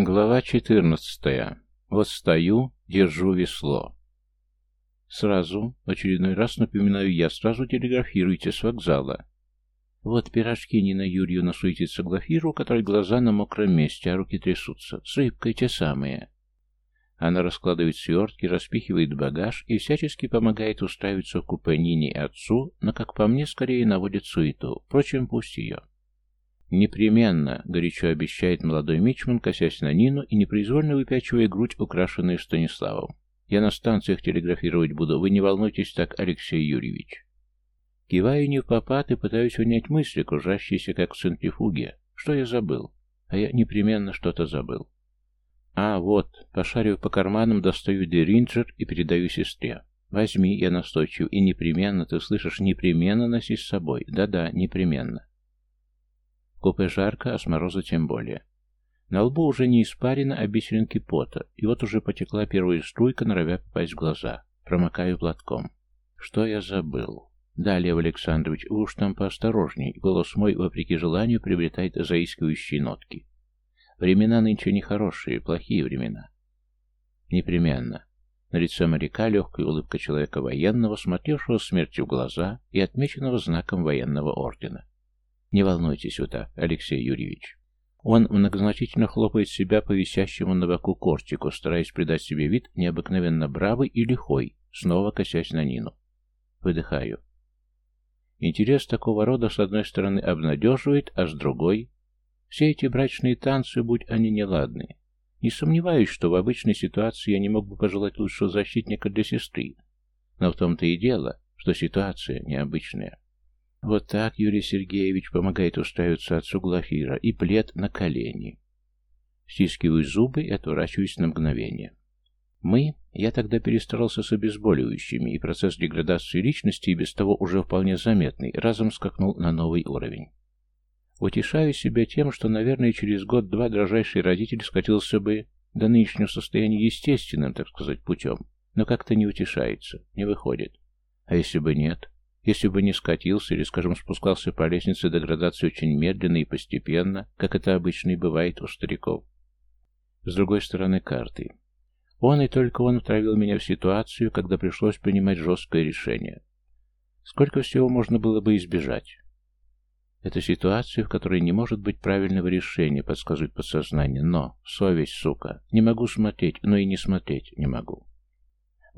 Глава 14. Вот стою, держу весло. Сразу, очередной раз напоминаю я, сразу телеграфируйте с вокзала. Вот пирожки Нина Юрьевна суетится Глафиру, у которой глаза на мокром месте, а руки трясутся. С рыбкой те самые. Она раскладывает свертки, распихивает багаж и всячески помогает устраиваться в купе Нине и отцу, но, как по мне, скорее наводит суету. Впрочем, пусть ее. «Непременно», — горячо обещает молодой мичман, косясь на Нину и непроизвольно выпячивая грудь, украшенную Станиславом. «Я на станциях телеграфировать буду, вы не волнуйтесь так, Алексей Юрьевич». Киваю не в попад и пытаюсь унять мысли, кружащиеся как в центрифуге. Что я забыл? А я непременно что-то забыл. А, вот, пошарив по карманам, достаю деринджер и передаю сестре. Возьми, я настойчив, и непременно, ты слышишь, непременно носи с собой. Да-да, непременно. Купе жарко, а с мороза тем более. На лбу уже не испарено, а бисеринки пота, и вот уже потекла первая струйка, норовя попасть в глаза. Промокаю платком. Что я забыл? Да, Лев Александрович, вы уж там поосторожней. Голос мой, вопреки желанию, приобретает заискивающие нотки. Времена нынче нехорошие, плохие времена. Непременно. На лице моряка легкая улыбка человека военного, смотревшего смертью в глаза и отмеченного знаком военного ордена. Не волнуйтесь, Ута, Алексей Юрьевич. Он многозначительно хлопает себя по висящему на боку кортику, стараясь придать себе вид необыкновенно бравый и лихой, снова косясь на Нину. Выдыхаю. Интерес такого рода с одной стороны обнадеживает, а с другой... Все эти брачные танцы, будь они неладные. Не сомневаюсь, что в обычной ситуации я не мог бы пожелать лучшего защитника для сестры. Но в том-то и дело, что ситуация необычная. Вот так Юрий Сергеевич помогает устраиваться отцу Глафира и плед на колени. Стискиваю зубы и отворачиваюсь на мгновение. Мы, я тогда перестарался с обезболивающими, и процесс деградации личности, и без того уже вполне заметный, разом скакнул на новый уровень. Утешаю себя тем, что, наверное, через год-два дрожайший родитель скатился бы до нынешнего состояния естественным, так сказать, путем, но как-то не утешается, не выходит. А если бы нет? Если бы не скатился или, скажем, спускался по лестнице деградации очень медленно и постепенно, как это обычно и бывает у стариков. С другой стороны карты. Он и только он втравил меня в ситуацию, когда пришлось принимать жесткое решение. Сколько всего можно было бы избежать? Это ситуация, в которой не может быть правильного решения, подсказывает подсознание. Но, совесть, сука, не могу смотреть, но и не смотреть не могу.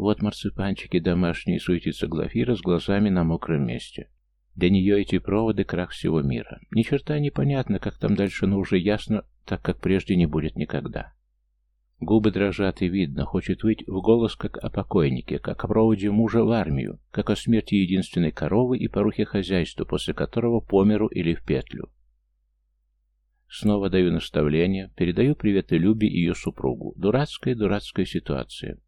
Вот марципанчики домашние суетится Глафира с глазами на мокром месте. Для нее эти проводы — крах всего мира. Ни черта непонятно, как там дальше, но уже ясно, так как прежде не будет никогда. Губы дрожат и видно, хочет выйти в голос, как о покойнике, как о проводе мужа в армию, как о смерти единственной коровы и порухе хозяйства, после которого по миру или в петлю. Снова даю наставление, передаю приветы Любе и ее супругу. Дурацкая, дурацкая ситуация.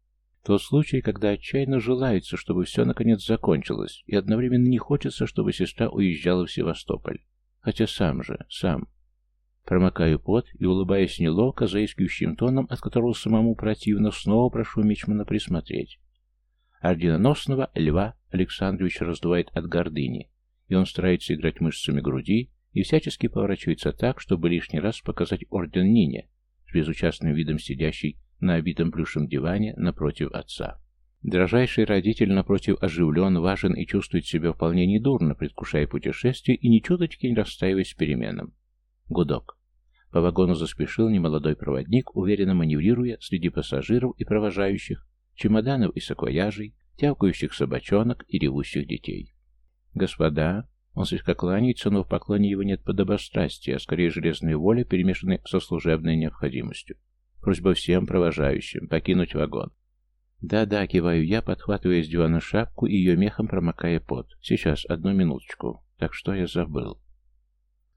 Тот случай, когда отчаянно желается, чтобы все наконец закончилось, и одновременно не хочется, чтобы сестра уезжала в Севастополь. Хотя сам же, сам, Промокаю пот и, улыбаясь неловко, заискивающим тоном, от которого самому противно, снова прошу Мичмана присмотреть. Орденоносного Льва Александрович раздувает от гордыни, и он старается играть мышцами груди и всячески поворачивается так, чтобы лишний раз показать орден Нине, с безучастным видом сидящий на обитом плюшем диване напротив отца. Дрожайший родитель, напротив, оживлен, важен и чувствует себя вполне недурно, предвкушая путешествие и ни чуточки не расстаиваясь переменам. Гудок. По вагону заспешил немолодой проводник, уверенно маневрируя среди пассажиров и провожающих, чемоданов и саквояжей, тявкающих собачонок и ревущих детей. «Господа!» Он слегка кланяется, но в поклоне его нет подобострастия, а скорее железной воли, перемешанной со служебной необходимостью. Просьба всем провожающим покинуть вагон. «Да-да», — киваю я, подхватывая с дивана шапку и ее мехом промокая пот. «Сейчас, одну минуточку. Так что я забыл?»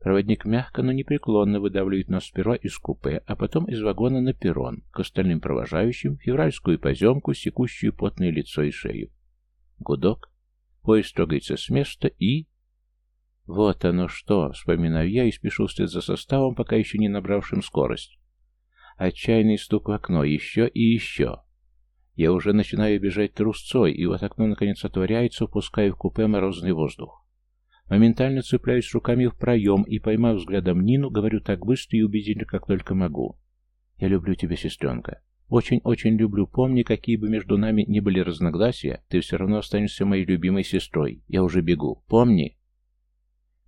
Проводник мягко, но непреклонно выдавливает нас сперва из купе, а потом из вагона на перрон, к остальным провожающим, февральскую поземку, секущую потное лицо и шею. Гудок. Поезд трогается с места и... Вот оно что, вспоминаю я и спешу вслед за составом, пока еще не набравшим скорость. Отчаянный стук в окно, еще и еще. Я уже начинаю бежать трусцой, и вот окно наконец отворяется, впуская в купе морозный воздух. Моментально цепляюсь руками в проем и, поймав взглядом Нину, говорю так быстро и убедительно, как только могу. Я люблю тебя, сестренка. Очень-очень люблю. Помни, какие бы между нами ни были разногласия, ты все равно останешься моей любимой сестрой. Я уже бегу. Помни.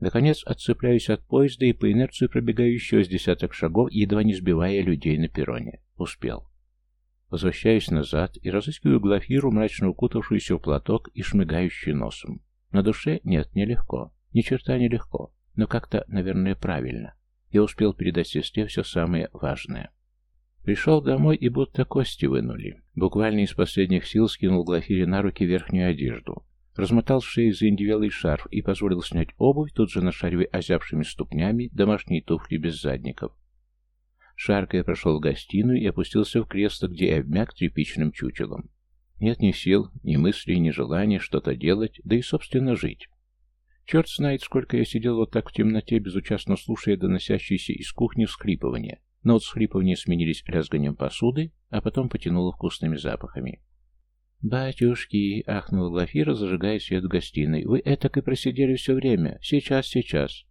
Наконец отцепляюсь от поезда и по инерции пробегаю еще с десяток шагов, едва не сбивая людей на перроне. Успел. Возвращаюсь назад и разыскиваю Глафиру, мрачно укутавшуюся в платок и шмыгающую носом. На душе нет, нелегко. Ни черта нелегко. Но как-то, наверное, правильно. Я успел передать сестре все самое важное. Пришел домой и будто кости вынули. Буквально из последних сил скинул Глафире на руки верхнюю одежду. Размотал шею заиндивелый шарф и позволил снять обувь, тут же нашаривая озябшими ступнями домашние туфли без задников. Шаркая прошел в гостиную и опустился в кресло, где и обмяк тряпичным чучелом. Нет ни сил, ни мыслей, ни желания что-то делать, да и, собственно, жить. Черт знает, сколько я сидел вот так в темноте, безучастно слушая доносящиеся из кухни всхлипывания. Но вот всхлипывания сменились лязганием посуды, а потом потянуло вкусными запахами. «Батюшки!» — ахнула Глафира, зажигая свет в гостиной. «Вы этак и просидели все время. Сейчас, сейчас!»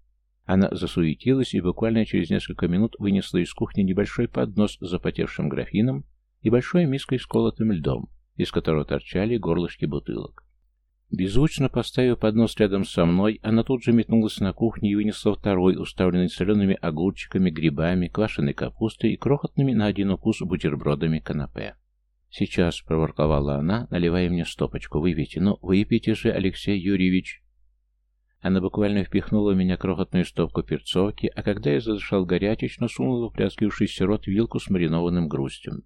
Она засуетилась и буквально через несколько минут вынесла из кухни небольшой поднос с запотевшим графином и большой миской с колотым льдом, из которого торчали горлышки бутылок. Беззвучно поставив поднос рядом со мной, она тут же метнулась на кухню и вынесла второй, уставленный солеными огурчиками, грибами, квашеной капустой и крохотными на один укус бутербродами канапе. «Сейчас», — проворковала она, наливая мне стопочку, — «выпейте, ну, выпейте же, Алексей Юрьевич». Она буквально впихнула в меня крохотную стопку перцовки, а когда я задышал горячечно, сунула в пляскившийся рот вилку с маринованным грустем.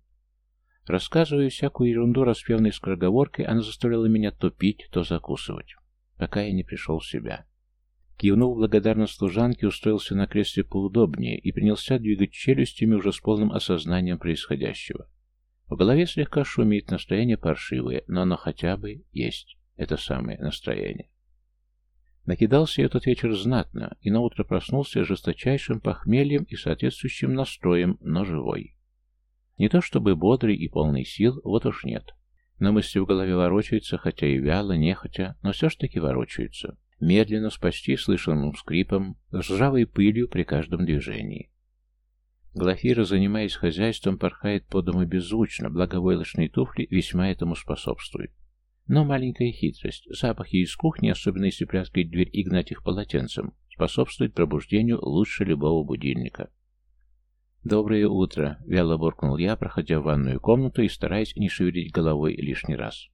Рассказывая всякую ерунду распевной скороговоркой, она заставляла меня то пить, то закусывать, пока я не пришел в себя. Кивнув благодарно служанке, устроился на кресле поудобнее и принялся двигать челюстями уже с полным осознанием происходящего. В голове слегка шумит, настроение паршивое, но оно хотя бы есть, это самое настроение. Накидался я этот вечер знатно, и наутро проснулся жесточайшим похмельем и соответствующим настроем, но живой. Не то чтобы бодрый и полный сил, вот уж нет. Но мысли в голове ворочаются, хотя и вяло, нехотя, но все ж таки ворочаются. Медленно, с почти слышанным скрипом, с ржавой пылью при каждом движении. Глафира, занимаясь хозяйством, порхает по дому беззвучно, благо войлочные туфли весьма этому способствуют. Но маленькая хитрость, запахи из кухни, особенно если приоткрыть дверь и гнать их полотенцем, способствует пробуждению лучше любого будильника. «Доброе утро», — вяло буркнул я, проходя в ванную комнату и стараясь не шевелить головой лишний раз.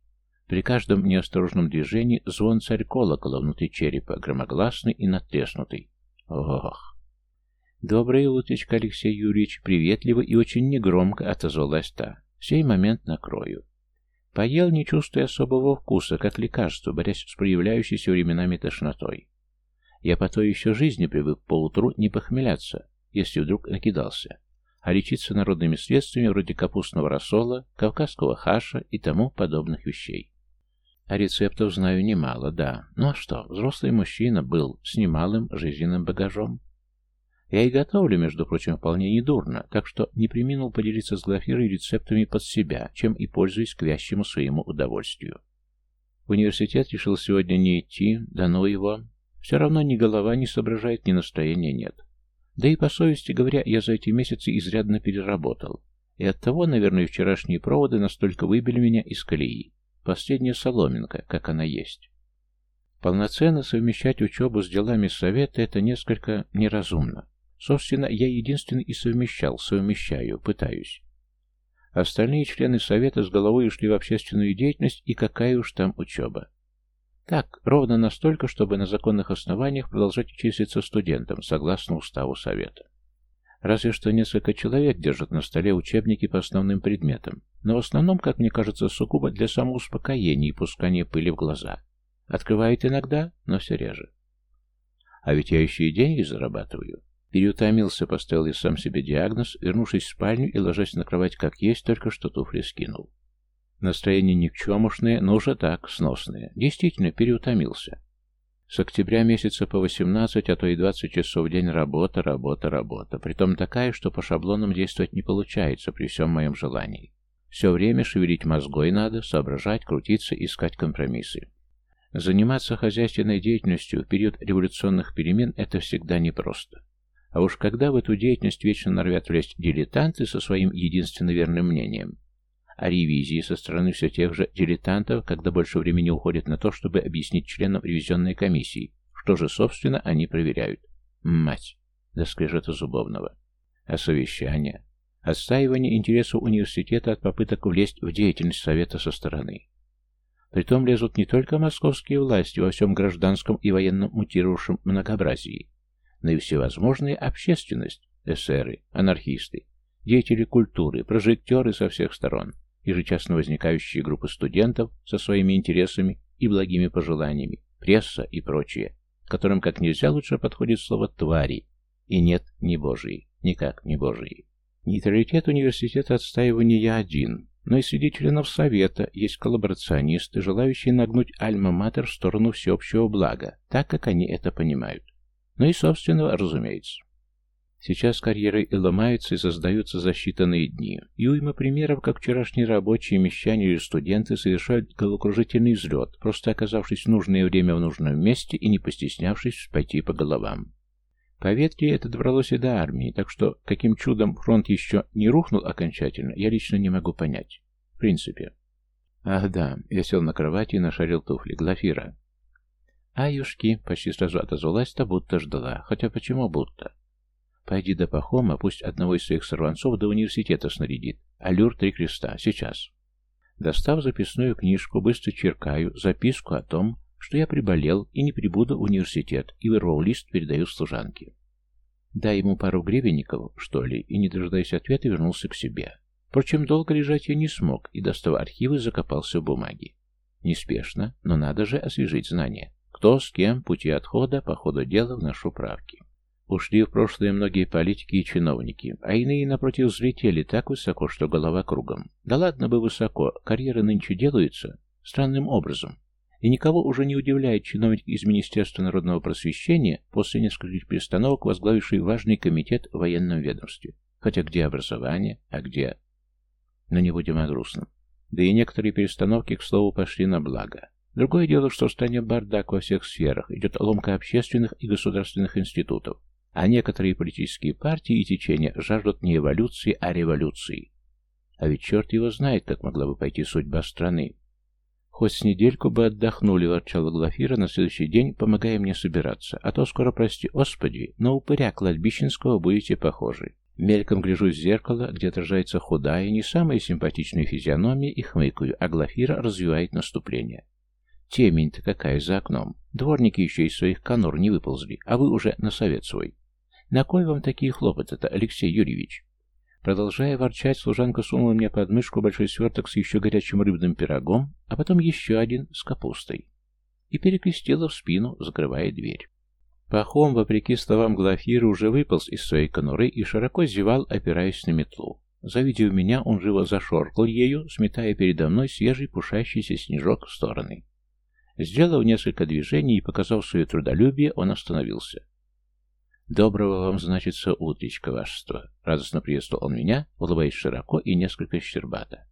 При каждом неосторожном движении звон царь колокола внутри черепа, громогласный и натреснутый. Ох! «Доброе утречко, Алексей Юрьевич!» Приветливо и очень негромко отозвалась та. «Сей момент накрою». Поел, не чувствуя особого вкуса, как лекарство, борясь с проявляющейся временами тошнотой. Я по той еще жизни привык поутру не похмеляться, если вдруг накидался, а лечиться народными средствами вроде капустного рассола, кавказского хаша и тому подобных вещей. А рецептов знаю немало, да. Ну а что, взрослый мужчина был с немалым жизненным багажом. Я и готовлю, между прочим, вполне недурно, так что не приминул поделиться с Глафирой рецептами под себя, чем и пользуюсь к вящему своему удовольствию. В университет решил сегодня не идти, да ну его. Все равно ни голова не соображает, ни настроения нет. Да и по совести говоря, я за эти месяцы изрядно переработал. И оттого, наверное, вчерашние проводы настолько выбили меня из колеи. Последняя соломинка, как она есть. Полноценно совмещать учебу с делами совета – это несколько неразумно. Собственно, я единственный и совмещал, совмещаю, пытаюсь. Остальные члены совета с головой ушли в общественную деятельность, и какая уж там учеба. Так, ровно настолько, чтобы на законных основаниях продолжать числиться студентом, согласно уставу совета. Разве что несколько человек держат на столе учебники по основным предметам, но в основном, как мне кажется, сугубо для самоуспокоения и пускания пыли в глаза. Открывают иногда, но все реже. А ведь я еще и деньги зарабатываю. Переутомился, поставил я сам себе диагноз, вернувшись в спальню и ложась на кровать как есть, только что туфли скинул. Настроение никчемушное, но уже так, сносное. Действительно, переутомился. С октября месяца по 18, а то и 20 часов в день работа, работа, работа. Притом такая, что по шаблонам действовать не получается при всем моем желании. Все время шевелить мозгой надо, соображать, крутиться, искать компромиссы. Заниматься хозяйственной деятельностью в период революционных перемен – это всегда непросто. А уж когда в эту деятельность вечно норовят влезть дилетанты со своим единственно верным мнением, а ревизии со стороны все тех же дилетантов, когда больше времени уходит на то, чтобы объяснить членам ревизионной комиссии, что же, собственно, они проверяют. Мать! До скрежета зубовного. А совещание? Отстаивание интересов университета от попыток влезть в деятельность совета со стороны. Притом лезут не только московские власти во всем гражданском и военном мутировавшем многообразии, но и всевозможная общественность, эсеры, анархисты, деятели культуры, прожектеры со всех сторон, ежечасно возникающие группы студентов со своими интересами и благими пожеланиями, пресса и прочее, которым как нельзя лучше подходит слово «твари», и нет, не божьи, никак не божьи. Нейтралитет университета отстаиваю не я один, но и среди членов Совета есть коллаборационисты, желающие нагнуть Альма-Матер в сторону всеобщего блага, так как они это понимают. Ну и собственного, разумеется. Сейчас карьеры и ломаются, и создаются за считанные дни. И уйма примеров, как вчерашние рабочие, мещане или студенты совершают головокружительный взлет, просто оказавшись в нужное время в нужном месте и не постеснявшись пойти по головам. По ветке это добралось и до армии, так что каким чудом фронт еще не рухнул окончательно, я лично не могу понять. В принципе. Ах да, я сел на кровати и нашарил туфли. Глафира. «Аюшки!» — почти сразу отозвалась-то, будто ждала. Хотя почему будто? «Пойди до Пахома, пусть одного из своих сорванцов до университета снарядит. Аллюр три креста. Сейчас». Достав записную книжку, быстро черкаю записку о том, что я приболел и не прибуду в университет, и вырвал лист, передаю служанке. Дай ему пару гребенников, что ли, и, не дожидаясь ответа, вернулся к себе. Впрочем, долго лежать я не смог, и, достав архивы, закопался в бумаге. Неспешно, но надо же освежить знания. Кто, с кем, пути отхода, по ходу дела вношу правки. Ушли в прошлое многие политики и чиновники, а иные, напротив, взлетели так высоко, что голова кругом. Да ладно бы высоко, карьеры нынче делаются странным образом. И никого уже не удивляет чиновник из Министерства народного просвещения после нескольких перестановок, возглавивший важный комитет в военном ведомстве. Хотя где образование, а где... Но не будем о грустном. Да и некоторые перестановки, к слову, пошли на благо. Другое дело, что в стране бардак во всех сферах, идет ломка общественных и государственных институтов, а некоторые политические партии и течения жаждут не эволюции, а революции. А ведь черт его знает, как могла бы пойти судьба страны. Хоть с недельку бы отдохнули, ворчала Глафира на следующий день, помогая мне собираться, а то скоро, прости, Господи, на упыря кладбищенского будете похожи. Мельком гляжу в зеркало, где отражается худая, не самая симпатичная физиономия, и хмыкаю, а Глафира развивает наступление. Темень-то какая за окном. Дворники еще из своих конор не выползли, а вы уже на совет свой. На кой вам такие хлопоты-то, Алексей Юрьевич? Продолжая ворчать, служанка сунула мне под мышку большой сверток с еще горячим рыбным пирогом, а потом еще один с капустой. И перекрестила в спину, закрывая дверь. Пахом, вопреки словам Глафиры, уже выполз из своей конуры и широко зевал, опираясь на метлу. Завидев меня, он живо зашоркал ею, сметая передо мной свежий пушащийся снежок в стороны. Сделав несколько движений и показав свое трудолюбие, он остановился. «Доброго вам, значится, утречка, вашество!» Радостно приветствовал он меня, улыбаясь широко и несколько щербато.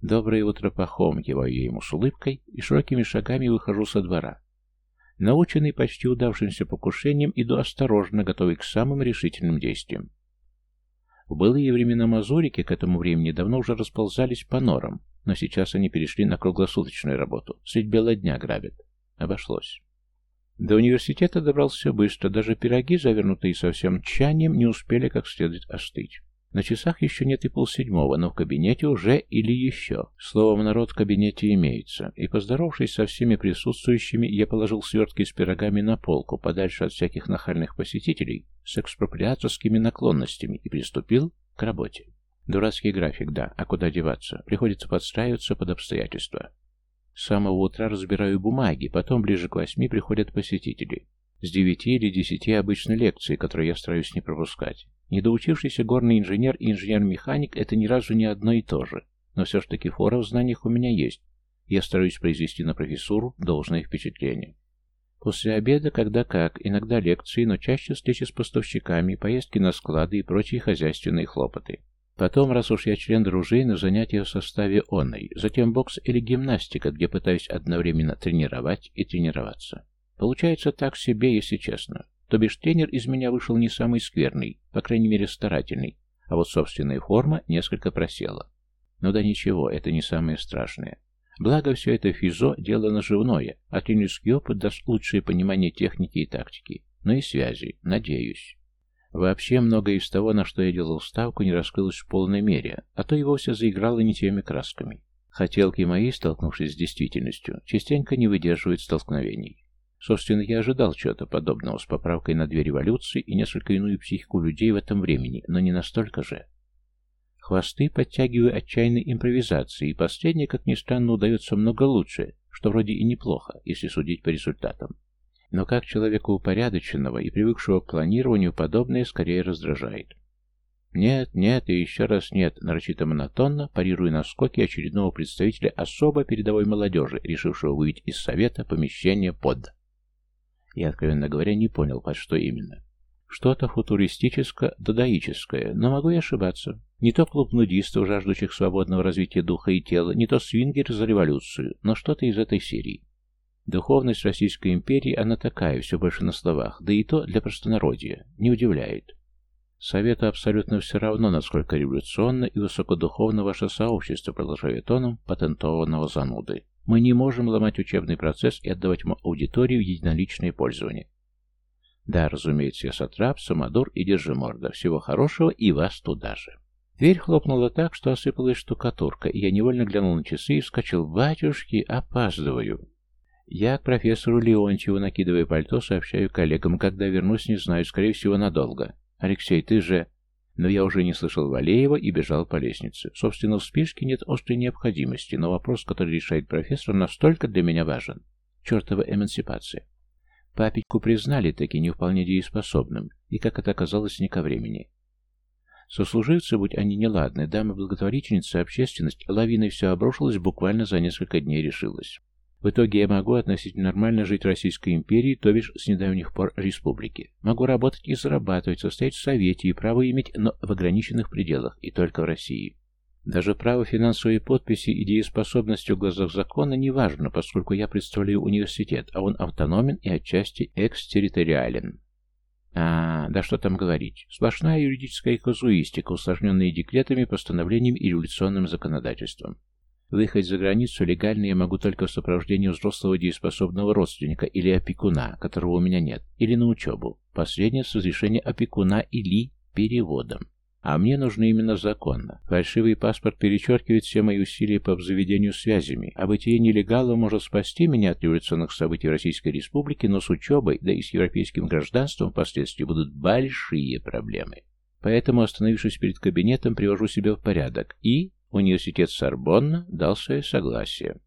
«Доброе утро, Пахом!» Киваю я ему с улыбкой и широкими шагами выхожу со двора. Наученный почти удавшимся покушением, иду осторожно, готовый к самым решительным действиям. В былые времена мазурики к этому времени давно уже расползались по норам, но сейчас они перешли на круглосуточную работу. Средь бела дня грабят. Обошлось. До университета добрался быстро, даже пироги, завернутые совсем тщанием, не успели как следует остыть. На часах еще нет и полседьмого, но в кабинете уже или еще. Словом, народ в кабинете имеется. И, поздоровавшись со всеми присутствующими, я положил свертки с пирогами на полку, подальше от всяких нахальных посетителей, с экспроприаторскими наклонностями, и приступил к работе. Дурацкий график, да, а куда деваться? Приходится подстраиваться под обстоятельства. С самого утра разбираю бумаги, потом ближе к восьми приходят посетители. С девяти или десяти обычно лекции, которые я стараюсь не пропускать. Недоучившийся горный инженер и инженер-механик – это ни разу не одно и то же. Но все же таки фора в знаниях у меня есть. Я стараюсь произвести на профессуру должное впечатление. После обеда, когда как, иногда лекции, но чаще встречи с поставщиками, поездки на склады и прочие хозяйственные хлопоты. Потом, раз уж я член дружины, занятия в составе онной, затем бокс или гимнастика, где пытаюсь одновременно тренировать и тренироваться. Получается так себе, если честно. то бишь тренер из меня вышел не самый скверный, по крайней мере старательный, а вот собственная форма несколько просела. Но да ничего, это не самое страшное. Благо, все это физо – дело наживное, а тренерский опыт даст лучшее понимание техники и тактики, но и связи, надеюсь. Вообще, многое из того, на что я делал ставку, не раскрылось в полной мере, а то и вовсе заиграло не теми красками. Хотелки мои, столкнувшись с действительностью, частенько не выдерживают столкновений. Собственно, я ожидал чего-то подобного с поправкой на две революции и несколько иную психику людей в этом времени, но не настолько же. Хвосты подтягиваю отчаянной импровизацией, и последнее, как ни странно, удается много лучше, что вроде и неплохо, если судить по результатам. Но как человека упорядоченного и привыкшего к планированию, подобное скорее раздражает. Нет, нет и еще раз нет, нарочито монотонно, парируя на скоки очередного представителя особо передовой молодежи, решившего выйти из совета помещения под... Я, откровенно говоря, не понял, под что именно. Что-то футуристическое-дадаическое, но могу и ошибаться. Не то клуб нудистов, жаждущих свободного развития духа и тела, не то свингер за революцию, но что-то из этой серии. Духовность Российской империи, она такая, все больше на словах, да и то для простонародья, не удивляет. Совету абсолютно все равно, насколько революционно и высокодуховно ваше сообщество, продолжая тоном патентованного зануды. Мы не можем ломать учебный процесс и отдавать ему аудиторию единоличное пользование. Да, разумеется, я сатрап, самодур и держи морда. Всего хорошего и вас туда же. Дверь хлопнула так, что осыпалась штукатурка, и я невольно глянул на часы и вскочил. «Батюшки, опаздываю!» Я к профессору Леонтьеву, накидывая пальто, сообщаю коллегам, когда вернусь, не знаю, скорее всего, надолго. «Алексей, ты же...» Но я уже не слышал Валеева и бежал по лестнице. Собственно, в списке нет острой необходимости, но вопрос, который решает профессор, настолько для меня важен. Чертова эмансипация. Папеньку признали таки не вполне дееспособным, и, как это оказалось, не ко времени. Сослуживцы, будь они неладны, дамы-благотворительницы, общественность, лавиной все обрушилось, буквально за несколько дней решилось. В итоге я могу относительно нормально жить в Российской империи, то бишь с недавних пор республики. Могу работать и зарабатывать, состоять в Совете и право иметь, но в ограниченных пределах, и только в России. Даже право финансовой подписи и дееспособности в глазах закона не важно, поскольку я представляю университет, а он автономен и отчасти экстерриториален. А, да что там говорить. Сплошная юридическая казуистика, усложненная декретами, постановлениями и революционным законодательством. Выехать за границу легально я могу только в сопровождении взрослого дееспособного родственника или опекуна, которого у меня нет, или на учебу. Последнее с разрешения опекуна или переводом. А мне нужно именно законно. Фальшивый паспорт перечеркивает все мои усилия по обзаведению связями, а бытие нелегала может спасти меня от революционных событий в Российской Республике, но с учебой, да и с европейским гражданством впоследствии будут большие проблемы. Поэтому, остановившись перед кабинетом, привожу себя в порядок и Университет Сорбонна дал свое согласие.